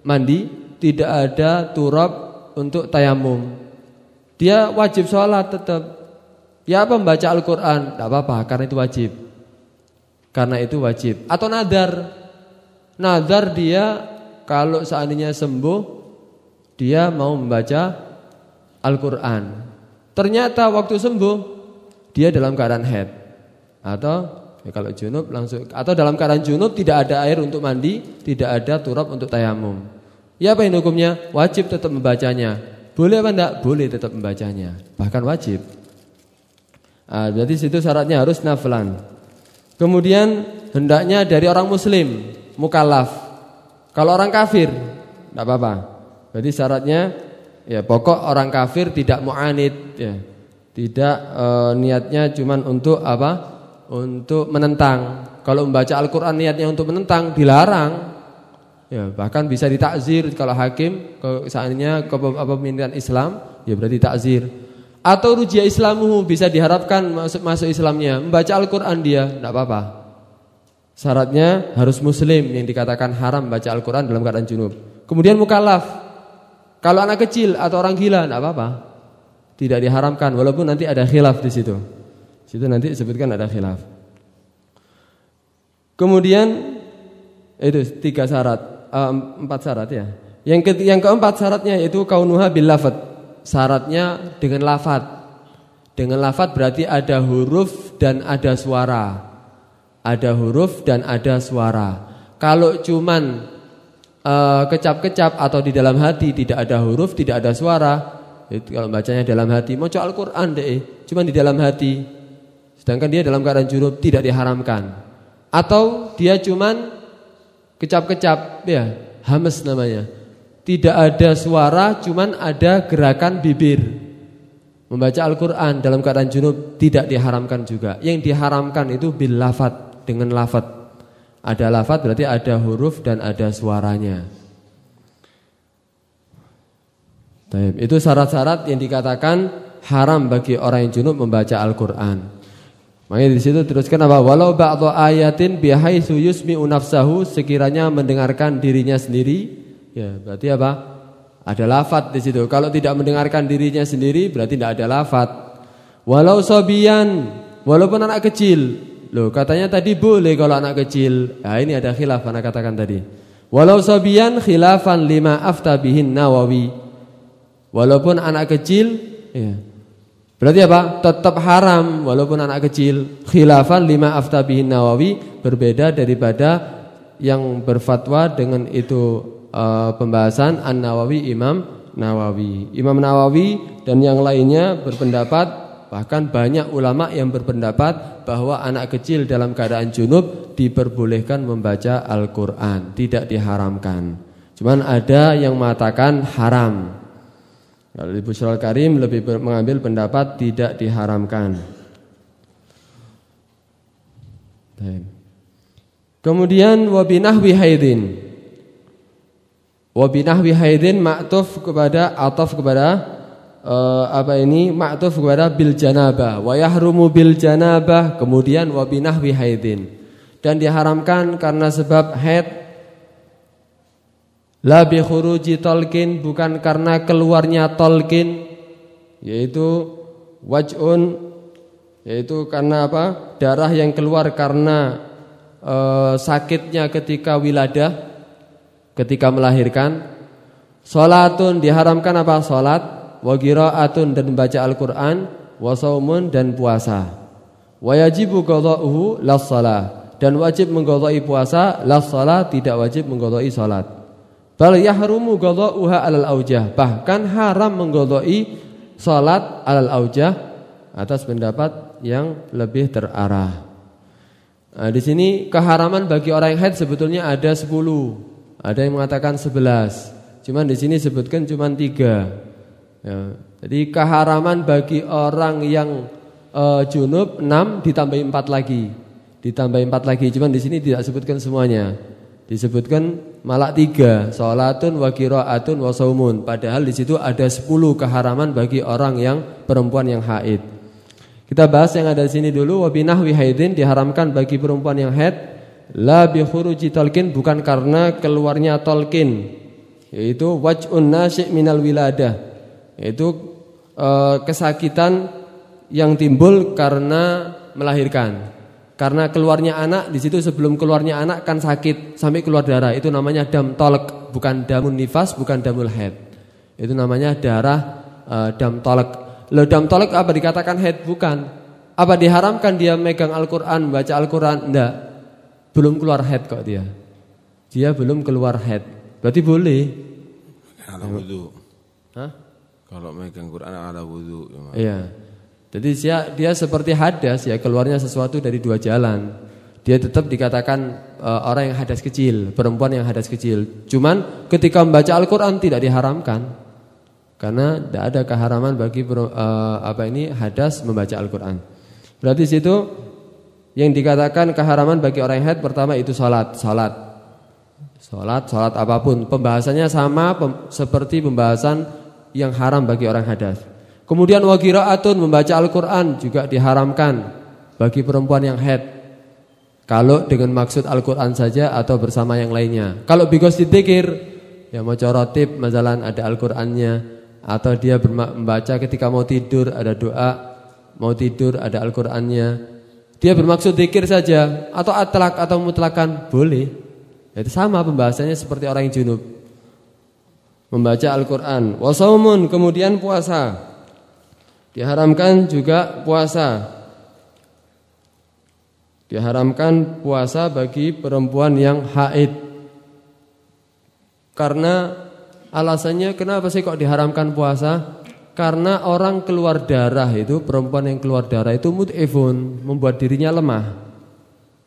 mandi, tidak ada turab untuk tayamum. Dia wajib sholat tetap. Ya apa membaca Al-Quran? Tidak apa-apa karena itu wajib. Karena itu wajib. Atau nadar Nadar dia kalau seandainya sembuh Dia mau membaca Al-Quran. Ternyata waktu sembuh Dia dalam keadaan head. Atau ya kalau junub langsung Atau dalam keadaan junub tidak ada air untuk mandi Tidak ada turab untuk tayamum Ya apa ini hukumnya? Wajib tetap membacanya Boleh apa enggak? Boleh tetap membacanya Bahkan wajib Nah, jadi situ syaratnya harus naflan. Kemudian hendaknya dari orang muslim, mukallaf. Kalau orang kafir, tidak apa-apa. Jadi syaratnya ya pokok orang kafir tidak mu'anid ya. Tidak e, niatnya cuman untuk apa? Untuk menentang. Kalau membaca Al-Qur'an niatnya untuk menentang dilarang. Ya, bahkan bisa ditakzir kalau hakim ke seandainya kepemimpinan Islam ya berarti takzir. Atau rujia islamuhu bisa diharapkan masuk masuk Islamnya, membaca Al-Qur'an dia, tidak apa-apa. Syaratnya harus muslim yang dikatakan haram baca Al-Qur'an dalam keadaan junub. Kemudian mukallaf. Kalau anak kecil atau orang gila tidak apa-apa. Tidak diharamkan walaupun nanti ada khilaf di situ. Situ nanti disebutkan ada khilaf. Kemudian itu tiga syarat, uh, empat syarat ya. Yang ke, yang keempat syaratnya yaitu kaunuha bil lafat. Syaratnya dengan lafat. Dengan lafat berarti ada huruf dan ada suara. Ada huruf dan ada suara. Kalau cuman uh, kecap-kecap atau di dalam hati tidak ada huruf, tidak ada suara, itu kalau bacanya dalam hati, mau Al-Qur'an deh, cuman di dalam hati, Sedangkan dia dalam keadaan junub tidak diharamkan. Atau dia cuman kecap-kecap ya, hames namanya. Tidak ada suara, cuman ada gerakan bibir. Membaca Al-Qur'an dalam keadaan junub tidak diharamkan juga. Yang diharamkan itu bil lafat, dengan lafat. Ada lafat berarti ada huruf dan ada suaranya. Itu syarat-syarat yang dikatakan haram bagi orang yang junub membaca Al-Qur'an. Makanya di situ teruskan apa? Walau ba'dhu ayatin bihaitsu yusmi'u nafsahu sekiranya mendengarkan dirinya sendiri, ya berarti apa? Ada lafat di situ. Kalau tidak mendengarkan dirinya sendiri berarti tidak ada lafat. Walau sobian, walaupun anak kecil. Loh, katanya tadi boleh kalau anak kecil. Nah, ini ada khilaf anak katakan tadi. Walau sobian khilafan lima aftabihin Nawawi. Walaupun anak kecil, ya, Berarti apa? Tetap haram walaupun anak kecil. Khilafan lima aftabihin Nawawi berbeda daripada yang berfatwa dengan itu uh, pembahasan An Nawawi Imam Nawawi. Imam Nawawi dan yang lainnya berpendapat bahkan banyak ulama yang berpendapat bahwa anak kecil dalam keadaan junub diperbolehkan membaca Al-Qur'an, tidak diharamkan. Cuman ada yang mengatakan haram. Kalau di Busral Karim lebih mengambil pendapat tidak diharamkan. Kemudian wabinahwi haidin. Wabinahwi haidin ma'tuf kepada ataf kepada uh, apa ini? Ma'tuf kepada bil janabah. Wa yahrumu bil janabah. Kemudian wabinahwi haidin. Dan diharamkan karena sebab haid La bi khuruji talqin bukan karena keluarnya talqin yaitu waj'un yaitu karena apa? darah yang keluar karena e, sakitnya ketika wiladah ketika melahirkan. Salatun diharamkan apa? Salat, wa qiraatun dan membaca Al-Qur'an, wa saumun dan puasa. Wa yajibu qada'uhu las dan wajib mengqada'i puasa, las tidak wajib mengqada'i salat. Bal yahrumu qadha'uha 'alal aujah. Bahkan haram mengqadha'i salat 'alal aujah atas pendapat yang lebih terarah. Nah, di sini keharaman bagi orang yang haid sebetulnya ada 10. Ada yang mengatakan 11. Cuman di sini sebutkan cuma 3. Ya. Jadi keharaman bagi orang yang uh, junub 6 ditambah 4 lagi. Ditambah 4 lagi. Cuman di sini tidak sebutkan semuanya. Disebutkan malah tiga, salatun wa qiraatun wa saumun. Padahal di situ ada sepuluh keharaman bagi orang yang perempuan yang haid. Kita bahas yang ada di sini dulu wa binahwi haidin diharamkan bagi perempuan yang haid la bi khuruji talqin bukan karena keluarnya talqin yaitu waj'un nasy' minal wiladah yaitu e, kesakitan yang timbul karena melahirkan. Karena keluarnya anak di situ sebelum keluarnya anak kan sakit sampai keluar darah. Itu namanya dam tolek, bukan damun nifas, bukan damul head. Itu namanya darah uh, dam tolek. Lo dam tolek apa dikatakan head? Bukan. Apa diharamkan dia megang Al-Qur'an, baca Al-Qur'an? Enggak. Belum keluar head kok dia. Dia belum keluar head. Berarti boleh. Kalau wudu. Hah? Kalau megang Quran ada wudu. Iya. Jadi dia, dia seperti hadas ya keluarnya sesuatu dari dua jalan. Dia tetap dikatakan uh, orang yang hadas kecil, perempuan yang hadas kecil. Cuman ketika membaca Al-Qur'an tidak diharamkan. Karena tidak ada keharaman bagi uh, apa ini hadas membaca Al-Qur'an. Berarti situ yang dikatakan keharaman bagi orang yang haid pertama itu salat, salat. Salat, salat apa pun. Pembahasannya sama pem, seperti pembahasan yang haram bagi orang hadas. Kemudian wakiraatun membaca Al-Quran juga diharamkan bagi perempuan yang head. Kalau dengan maksud Al-Quran saja atau bersama yang lainnya. Kalau bigos dikir, ya mau corotip, masalah ada Al-Qurannya. Atau dia membaca ketika mau tidur ada doa. mau tidur ada Al-Qur'annya. Dia bermaksud zikir saja atau atlak atau mutlakan boleh. Itu sama pembahasannya seperti orang yang junub. Membaca Al-Qur'an, wasaumun kemudian puasa. Diharamkan juga puasa. Diharamkan puasa bagi perempuan yang haid. Karena alasannya kenapa sih kok diharamkan puasa? Karena orang keluar darah itu perempuan yang keluar darah itu mut'ifun, membuat dirinya lemah.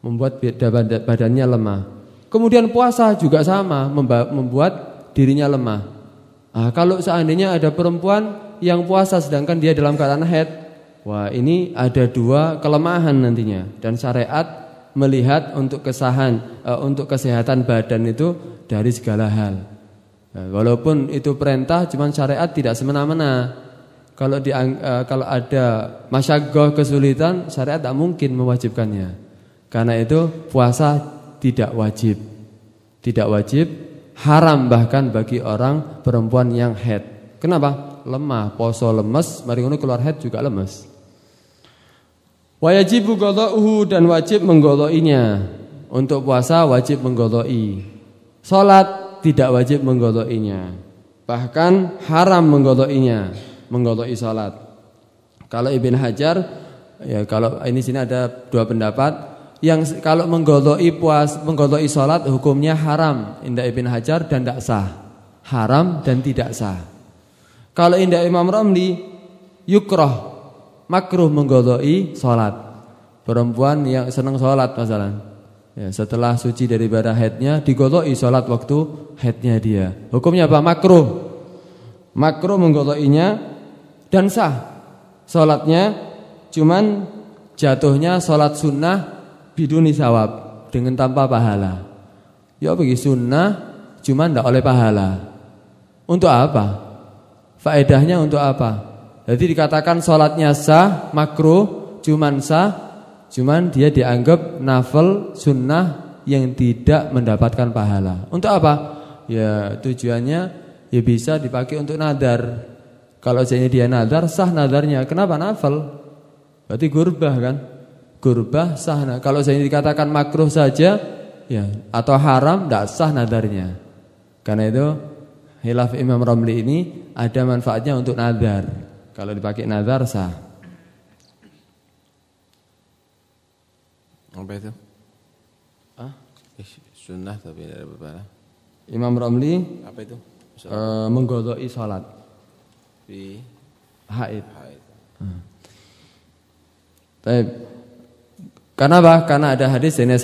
Membuat badannya lemah. Kemudian puasa juga sama, membuat dirinya lemah. Nah, kalau seandainya ada perempuan yang puasa sedangkan dia dalam keadaan haid, wah ini ada dua kelemahan nantinya dan syariat melihat untuk kesahan uh, untuk kesehatan badan itu dari segala hal. Nah, walaupun itu perintah, cuman syariat tidak semena-mena. Kalau di, uh, kalau ada masyagoh kesulitan, syariat tak mungkin mewajibkannya. Karena itu puasa tidak wajib, tidak wajib, haram bahkan bagi orang perempuan yang head. Kenapa? Lemah, poso lemes, mari ngono keluar head juga lemes. Wajibu qada'uhu dan wajib menggoloinya. Untuk puasa wajib menggoloi. Salat tidak wajib menggodoinya. Bahkan haram menggodoinya, menggodoi salat. Kalau Ibn Hajar, ya kalau ini sini ada dua pendapat. Yang kalau menggodoi puas, menggodoi salat hukumnya haram. Indah Ibn Hajar dan tidak sah. Haram dan tidak sah. Kalau indah Imam Ramli, yukroh, makruh menggodoi salat. Perempuan yang senang salat masalah. Ya, setelah suci dari bara haidnya digoloi sholat waktu haidnya dia. Hukumnya apa? Makruh. Makruh menggoloinya dan sah. Sholatnya cuman jatuhnya sholat sunnah biduni sawab dengan tanpa pahala. Ya bagi sunnah cuman tidak oleh pahala. Untuk apa? Faedahnya untuk apa? Jadi dikatakan sholatnya sah, makruh, cuman sah Cuman dia dianggap nafal sunnah yang tidak mendapatkan pahala. Untuk apa? Ya tujuannya ya bisa dipakai untuk nadar. Kalau jadi dia nadar sah nadarnya. Kenapa nafal? Berarti gurbah kan? Gurbah sah. Nah, kalau jadi dikatakan makruh saja ya atau haram tidak sah nadarnya. Karena itu hilaf Imam Ramli ini ada manfaatnya untuk nadar. Kalau dipakai nadar sah. Apa itu? Ah? Sunnah tapi ada berbeda. Imam Romli apa itu? E, menggodoi salat di haid. haid. Hmm. Baik. Karena apa? Karena ada hadis dari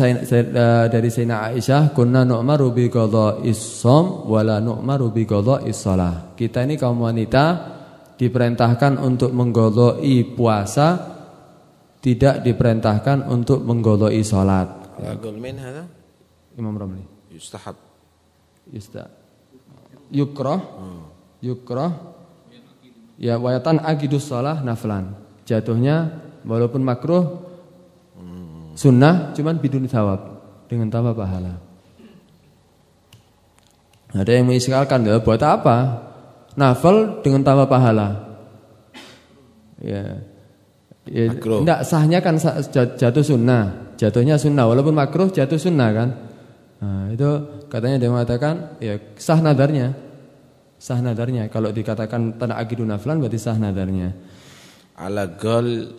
Sayyidina Aisyah, "Kunna nu'maru bi qadha'is shaum wa la nu'maru bi qadha'is shalah." Kita ini kaum wanita diperintahkan untuk menggodoi puasa tidak diperintahkan untuk menggoloi sholat. Imam Ramli. Yustahab. Yusta. Yukroh. Hmm. Yukroh. Ya wayatan agidus sholah naflan. Jatuhnya walaupun makruh. Sunnah cuman bidun thawab dengan tambah pahala. Ada yang mengiskalkan ya, buat apa? Nafal dengan tambah pahala. Ya. Ya, enggak sahnya kan jatuh sunnah, jatuhnya sunnah walaupun makruh jatuh sunnah kan. Nah, itu katanya dia mengatakan ya sah nadarnya. Sah nadarnya kalau dikatakan tanah agidu naflan berarti sah nadarnya. Ala gol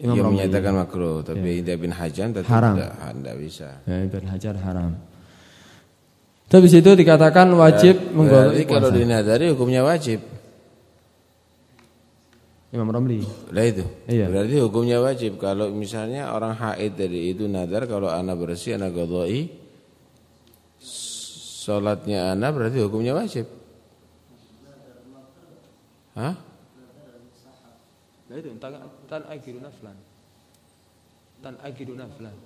Imam yang menyatakan makruh tapi ya. bin Hajar tetap haram. Tidak, tidak bisa. Ya, Ibn Hajar haram. Tapi situ dikatakan wajib ya, menggolong kalau dinadari hukumnya wajib. Imam Ramli. Lah itu. Iya. Berarti hukumnya wajib kalau misalnya orang haid dari itu nadar kalau anak bersih anak qadai salatnya anak berarti hukumnya wajib. Hah? Lah itu tan tan agiru naflan. Tan agiru naflan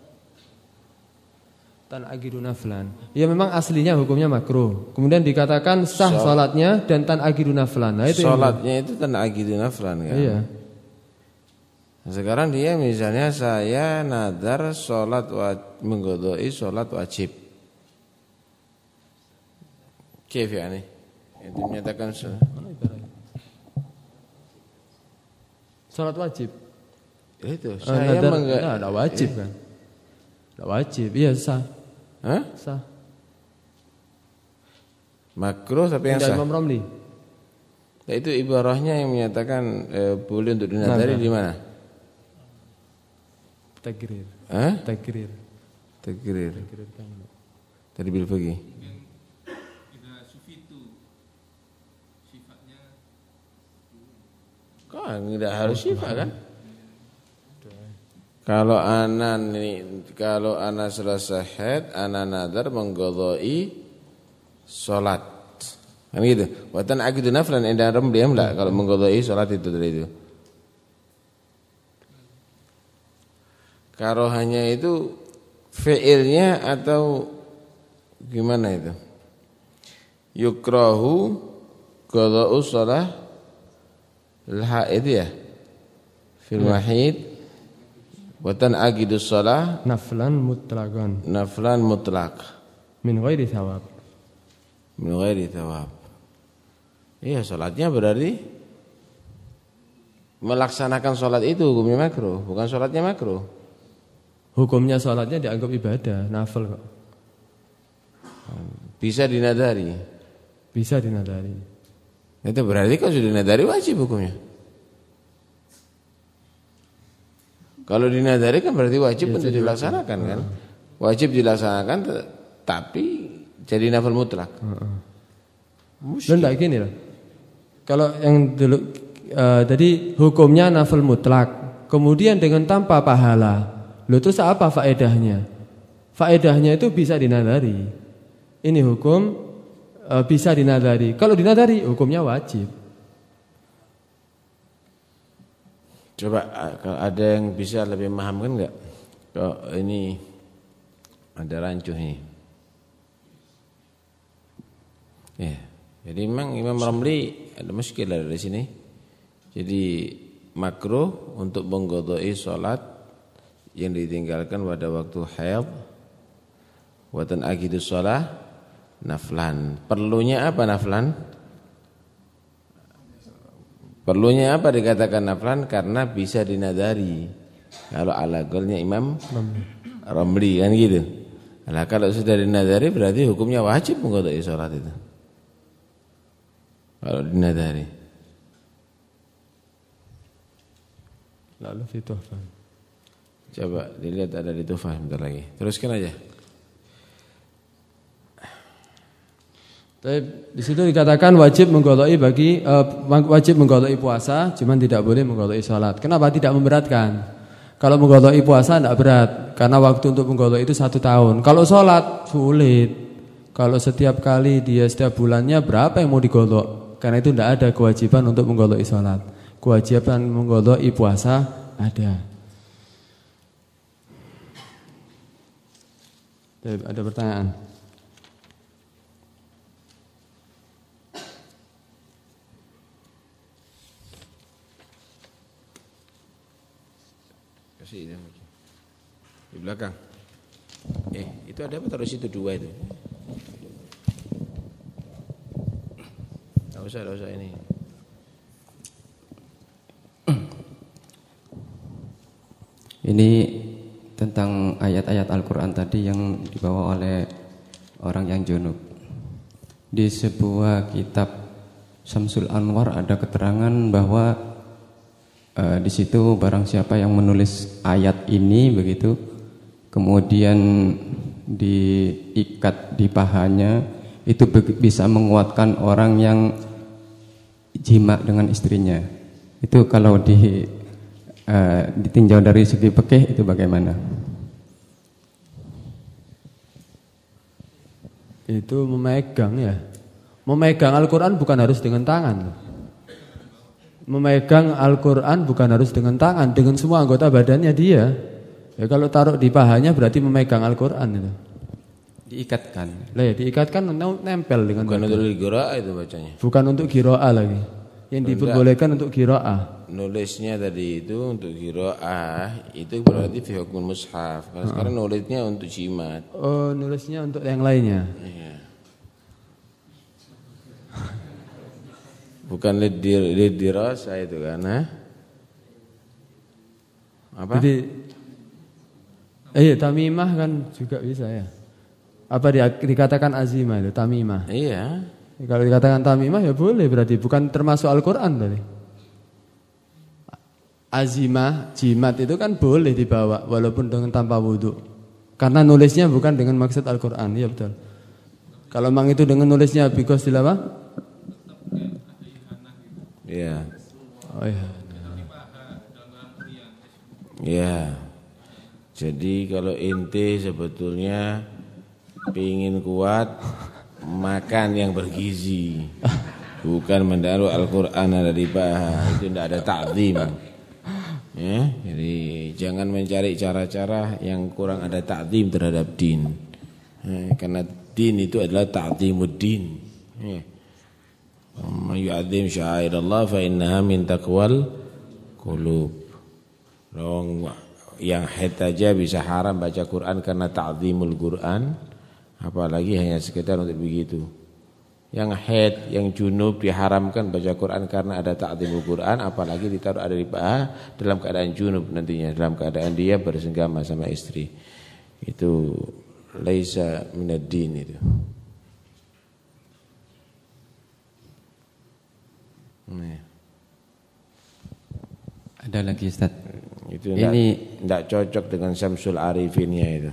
tan agidu naflan. Ya memang aslinya hukumnya makruh. Kemudian dikatakan sah salatnya dan tan agidu naflan. Nah, itu salatnya itu tan agidu naflan kan. Iya. Sekarang dia misalnya saya nadar salat menggodoi salat wajib. Kif ya nih? Itu menyatakan salat wajib. Itu Eh, saya nadar, mengga- nah, tidak wajib kan? Tidak wajib, iya sah. Hah? Sah. Makruh tapi yang Tidak sah. Imam Romli. Nah, itu ibarahnya yang menyatakan eh, boleh untuk dinadari di mana? Takrir. Hah? Takrir. Takrir. Tadi bil pergi. Kan tidak harus sifat kan? Kalau ana nih, kalau ana selesai haid, ana nadar menggodoi sholat. Kan gitu. Watan akidu naflan indah ramli lah kalau menggodoi sholat itu dari itu. Karohanya itu fiilnya atau gimana itu? Yukrahu qada'u shalah al-haid ya. Fil wahid wa tanqidu shalah Naflan mutlaqan naflan mutlaq min ghairi thawab. min ghairi thawab. Iya, salatnya berarti melaksanakan salat itu hukumnya makruh, bukan salatnya makruh. Hukumnya sholatnya dianggap ibadah, nafil kok. Bisa dinadari. Bisa dinadari. Itu berarti kalau sudah dinadari wajib hukumnya. Kalau dinadari kan berarti wajib untuk dilaksanakan kan. Wajib dilaksanakan tapi jadi nafil mutlak. Lo enggak gini loh. Kalau yang dulu eh, tadi hukumnya nafil mutlak, kemudian dengan tanpa pahala. Lo terus apa faedahnya? Faedahnya itu bisa dinadari. Ini hukum eh, bisa dinadari. Kalau dinadari hukumnya wajib. Coba a- kalau ada yang bisa lebih memahamkan enggak? Kalau ini ada rancuh ini. Ya. Jadi memang Imam Ramli ada muskilah dari sini. Jadi makruh untuk menggodoi sholat yang ditinggalkan pada waktu haid watan akidu sholat naflan. Perlunya apa naflan? Perlunya apa dikatakan naflan? Karena bisa dinadari. Kalau ala golnya Imam Ramli kan gitu. Nah, kalau sudah dinadari berarti hukumnya wajib menggodoi sholat itu. Kalau dinadari. Lalu itu apa? Coba dilihat ada di tufah bentar lagi. Teruskan aja. Tapi di situ dikatakan wajib menggodoi bagi eh, wajib menggodoi puasa, cuman tidak boleh menggodoi sholat. Kenapa tidak memberatkan? Kalau menggodoi puasa tidak berat, karena waktu untuk menggodoi itu satu tahun. Kalau sholat sulit. Kalau setiap kali dia setiap bulannya berapa yang mau digodok? Karena itu tidak ada kewajiban untuk menggodoi sholat. Kewajiban menggodoi puasa ada. Ada pertanyaan? Itu. Di belakang. Eh, itu ada apa taruh situ dua itu? Tidak usah, tidak usah ini. Ini tentang ayat-ayat Al-Quran tadi yang dibawa oleh orang yang junub. Di sebuah kitab Samsul Anwar ada keterangan bahwa eh, di situ barang siapa yang menulis ayat ini begitu, kemudian diikat di pahanya, itu bisa menguatkan orang yang jima dengan istrinya. Itu kalau di eh, ditinjau dari segi pekeh itu bagaimana? Itu memegang ya. Memegang Al-Quran bukan harus dengan tangan. Memegang Al-Quran bukan harus dengan tangan, dengan semua anggota badannya dia. Ya kalau taruh di pahanya berarti memegang Al-Quran itu. Diikatkan. Lah ya diikatkan nem- nempel dengan Bukan untuk digora itu bacanya. Bukan untuk giroa lagi. Yang diperbolehkan untuk giroa. Nulisnya tadi itu untuk giroah itu berarti fi hukum mushaf. Kalau sekarang nulisnya untuk jimat. Oh nulisnya untuk yang lainnya. Iya. Bukan lidir lidirasa itu kan, ha? Apa? Jadi eh tamimah kan juga bisa ya. Apa dia dikatakan azimah itu tamimah. Iya. Kalau dikatakan tamimah ya boleh berarti bukan termasuk Al-Qur'an berarti. Azimah, jimat itu kan boleh dibawa walaupun dengan tanpa wudhu. Karena nulisnya bukan dengan maksud Al-Qur'an, ya betul. Kalau memang itu dengan nulisnya bikos apa? Iya. Oh iya. Iya. Jadi kalau inti sebetulnya ingin kuat makan yang bergizi. Bukan mendaru Al-Qur'an ada di paha, itu tidak ada takzim. Ya, jadi jangan mencari cara-cara yang kurang ada takzim terhadap din. Ya, karena din itu adalah ta'zimuddin. Ya. Man yu'azzim Allah fa innaha min taqwal qulub. Dong yang head aja bisa haram baca Quran karena ta'zimul Quran, apalagi hanya sekedar untuk begitu yang head, yang junub diharamkan baca Quran karena ada ta'zimul Quran, apalagi ditaruh ada di paha dalam keadaan junub nantinya, dalam keadaan dia bersenggama sama istri. Itu laisa minad din itu. Nih. Ada lagi Ustaz. Itu ini tidak cocok dengan Syamsul Arifinnya itu.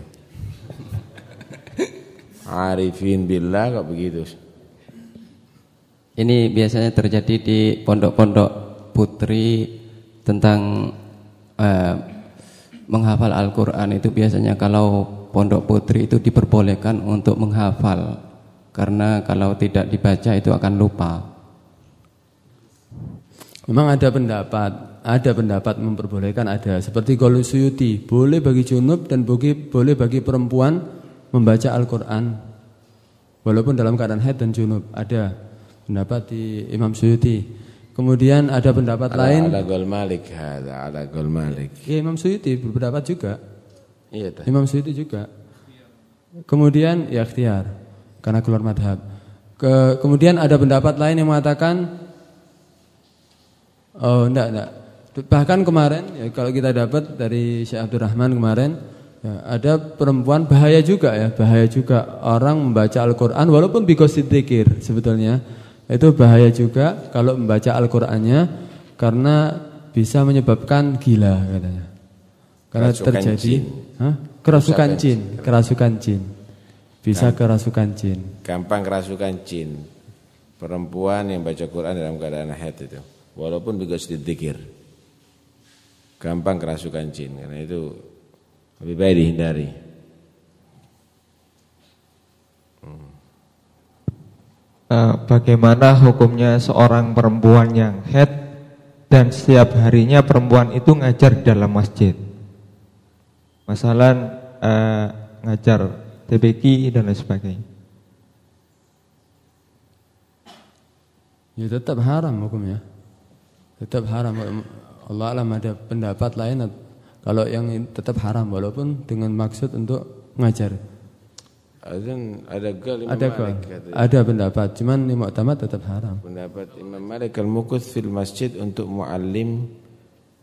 Arifin billah kok begitu. Ini biasanya terjadi di pondok-pondok putri tentang uh, menghafal Al-Quran itu biasanya kalau pondok putri itu diperbolehkan untuk menghafal karena kalau tidak dibaca itu akan lupa. Memang ada pendapat, ada pendapat memperbolehkan ada seperti kalau Suyuti boleh bagi junub dan boleh bagi perempuan membaca Al-Quran walaupun dalam keadaan haid dan junub ada pendapat di Imam Suyuti. Kemudian ada pendapat ada, lain. Ada Gol Malik, ada, ada Gol Malik. Ya, Imam Suyuti berpendapat juga. Iya. Imam Suyuti juga. Kemudian ya ikhtiar karena keluar madhab. Ke, kemudian ada pendapat lain yang mengatakan oh enggak enggak. Bahkan kemarin ya, kalau kita dapat dari Syekh Abdurrahman kemarin ya, ada perempuan bahaya juga ya, bahaya juga orang membaca Al-Qur'an walaupun bikosid dzikir sebetulnya itu bahaya juga kalau membaca Al-Qur'annya karena bisa menyebabkan gila katanya. Karena kerasukan terjadi jin. Hah? kerasukan jin, kerasukan jin. Bisa kerasukan jin. Gampang kerasukan jin. Perempuan yang baca Quran dalam keadaan haid itu, walaupun juga sedikit dikir. Gampang kerasukan jin karena itu lebih baik dihindari. Eh, bagaimana hukumnya seorang perempuan yang head dan setiap harinya perempuan itu ngajar di dalam masjid. Masalah uh, ngajar TBK dan lain sebagainya. Ya tetap haram hukumnya. Tetap haram. Allah alam ada pendapat lain kalau yang tetap haram walaupun dengan maksud untuk ngajar. Azan ada gal Imam ada Malik Ada pendapat, cuman ini muktamad tetap haram. Pendapat Imam Malik al-mukuth fil masjid untuk muallim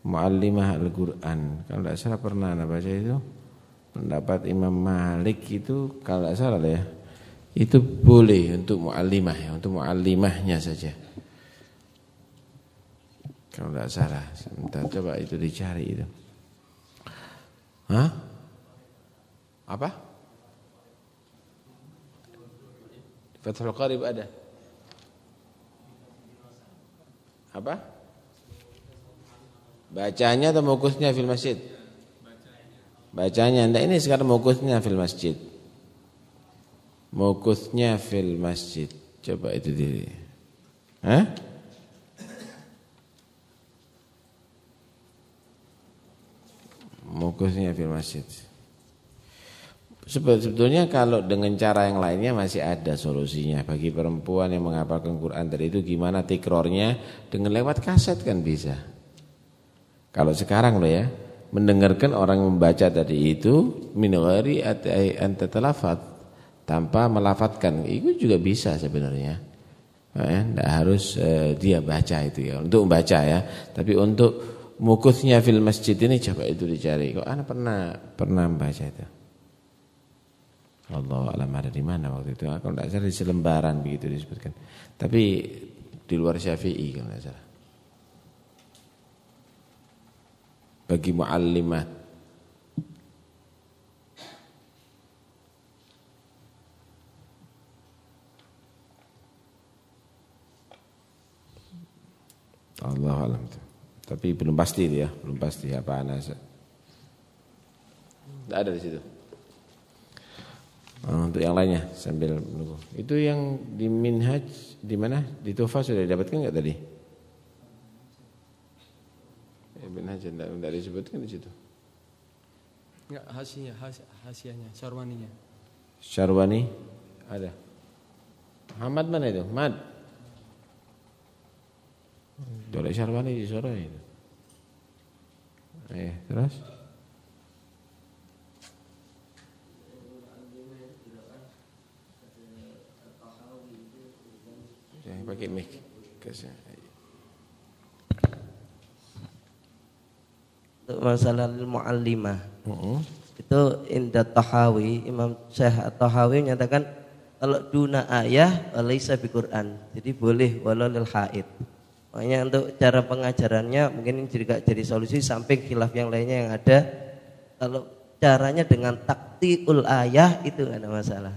muallimah Al-Qur'an. Kalau tidak salah pernah anda baca itu. Pendapat Imam Malik itu kalau tidak salah ya. Itu boleh untuk muallimah ya, untuk muallimahnya saja. Kalau tidak salah, sebentar coba itu dicari itu. Hah? Apa? Fathul Qarib ada. Apa? Bacanya atau mukusnya fil masjid? Bacanya. Nah ini sekarang mukusnya fil masjid. Mukusnya fil masjid. Coba itu diri. Hah? Mukusnya fil masjid. Sebetulnya kalau dengan cara yang lainnya masih ada solusinya. Bagi perempuan yang menghafalkan Quran tadi itu gimana tikrornya? Dengan lewat kaset kan bisa. Kalau sekarang loh ya Mendengarkan orang membaca tadi itu Minugari antatalafat Tanpa melafatkan Itu juga bisa sebenarnya. Ya, harus uh, dia baca itu ya Untuk membaca ya. Tapi untuk mukuthnya fil masjid ini coba itu dicari. Kok anak pernah pernah membaca itu. Allah alam ada di mana waktu itu. Kalau tidak salah di selembaran begitu disebutkan. Tapi di luar Syafi'i kalau tidak salah. Bagi muallimah Allah alam. Tapi belum pasti ya, belum pasti apa anas. Tidak ada di situ. Oh, untuk yang lainnya sambil menunggu. Itu yang di Minhaj di mana? Di Tufa sudah didapatkan enggak tadi? Eh, Minhaj enggak, enggak disebutkan di situ. Enggak, hasiah, hasiahnya, syarwaninya. Syarwani ada. Muhammad mana itu? Mad. Dolek Syarwani di sore itu. Eh, terus? Jangan pakai mic. Kasih. Untuk masalah muallimah. Uh -uh. Itu indah Tahawi, Imam Syekh Tahawi menyatakan kalau duna ayah laisa bi Quran. Jadi boleh walau lil haid. Makanya untuk cara pengajarannya mungkin ini juga jadi solusi samping khilaf yang lainnya yang ada. Kalau caranya dengan taktiul ayah itu nggak ada masalah.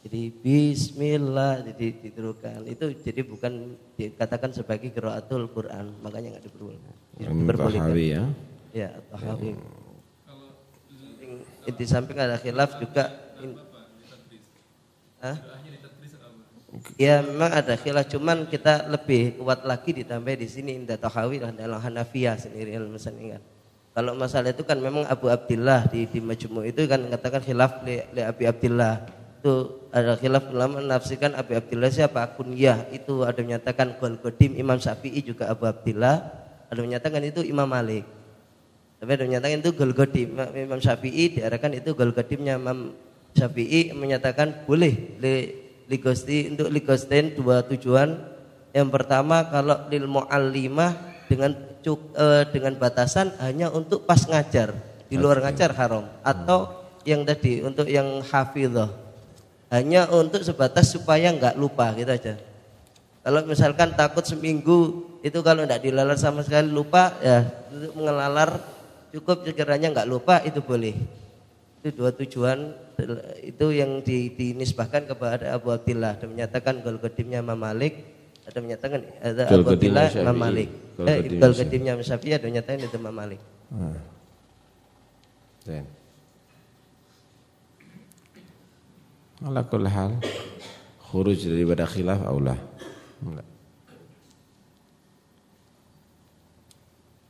Jadi Bismillah jadi diterukan itu jadi bukan dikatakan sebagai qiraatul Quran makanya nggak diperbolehkan. Ya, diperbolehkan. ya. Ya, tahawi. Di samping ada khilaf juga. Hah? Ya memang ada khilaf cuman kita lebih kuat lagi ditambah di sini indah tahawi dalam Hanafiyah sendiri misalnya kan. Kalau masalah itu kan memang Abu Abdullah di di Majmu itu kan mengatakan khilaf li, li Abi Abdullah. Itu ada khilaf ulama menafsirkan Abu Abdullah siapa kunyah itu ada menyatakan Gol Godim Imam Syafi'i juga Abu Abdullah ada menyatakan itu Imam Malik. Tapi ada menyatakan itu Gol Godim Imam Syafi'i diarahkan itu Gol Godimnya Imam Syafi'i menyatakan boleh li, ligosti untuk ligostin dua tujuan. Yang pertama kalau lil muallimah dengan cuk, eh, dengan batasan hanya untuk pas ngajar, di luar ngajar haram atau yang tadi untuk yang hafizah hanya untuk sebatas supaya nggak lupa gitu aja. Kalau misalkan takut seminggu itu kalau tidak dilalar sama sekali lupa ya untuk mengelalar cukup sekiranya nggak lupa itu boleh. Itu dua tujuan itu yang di, dinisbahkan kepada Abu Abdillah dan menyatakan gol kedimnya Imam Malik ada menyatakan ada Abu Abdillah Imam Malik eh, gol kedimnya Imam Syafi'i ada menyatakan itu Imam Malik Hmm. Dan. Ala kulli hal khuruj daripada khilaf aulah. Enggak.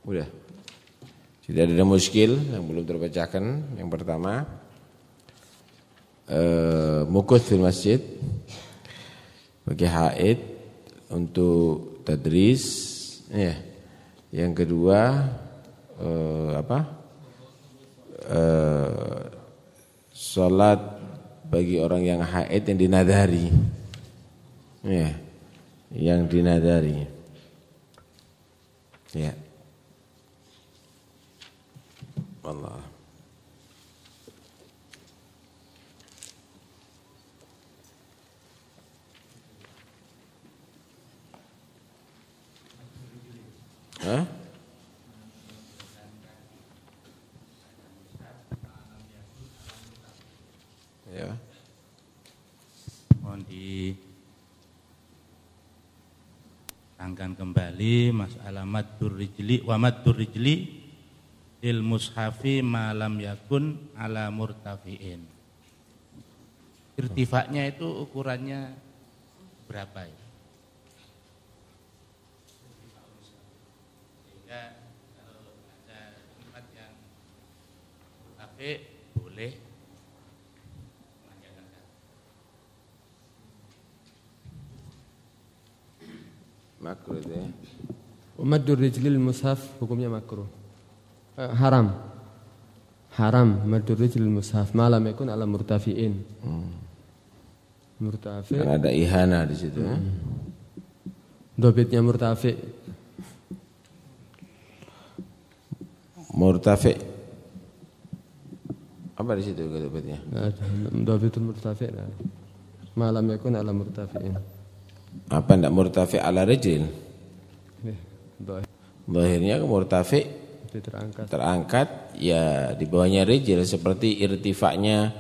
Udah. Tidak ada muskil yang belum terbacakan. Yang pertama, eh, mukut fil masjid bagi haid untuk tadris ya. Yang kedua eh, apa? Eh, salat bagi orang yang haid yang dinadari. Ya. Yang dinadari. Ya. Allah. Hah? Ya. Mohon ditangkan kembali masalah maddur rijli wa maddur il mushafi malam yakun ala murtafiin. Irtifaknya itu ukurannya berapa ya? Sehingga kalau ada tempat yang murtafi boleh. Makruh ya. Umaddur rijlil mushaf hukumnya makruh. Eh, haram. Haram maddur rijlil mushaf malam yakun ala murtafiin. Murtafi. Karena ada ihana di situ ya. Dobitnya murtafi. murtafi apa di situ ada. Dhabitul murtafi. Malam yakun ala murtafi'in. apa ndak murtafi ala rijil Eh. Zahirnya murtafi Itu terangkat. terangkat ya di bawahnya rijil seperti irtifaknya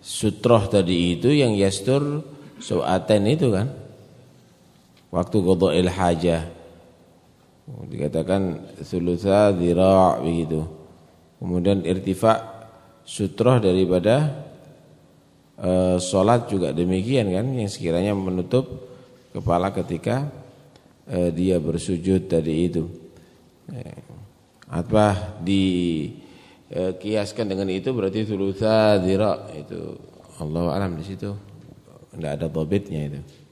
sutroh tadi itu yang yastur su'aten itu kan? Waktu qada'il hajah. Dikatakan thulutha dhira' begitu. Kemudian irtifak sutroh daripada eh, sholat juga demikian kan? Yang sekiranya menutup kepala ketika eh, dia bersujud tadi itu. Eh, apa di eh, kiaskan dengan itu berarti thulutha dhira' itu. Allah alam di situ. Enggak ada dhabitnya itu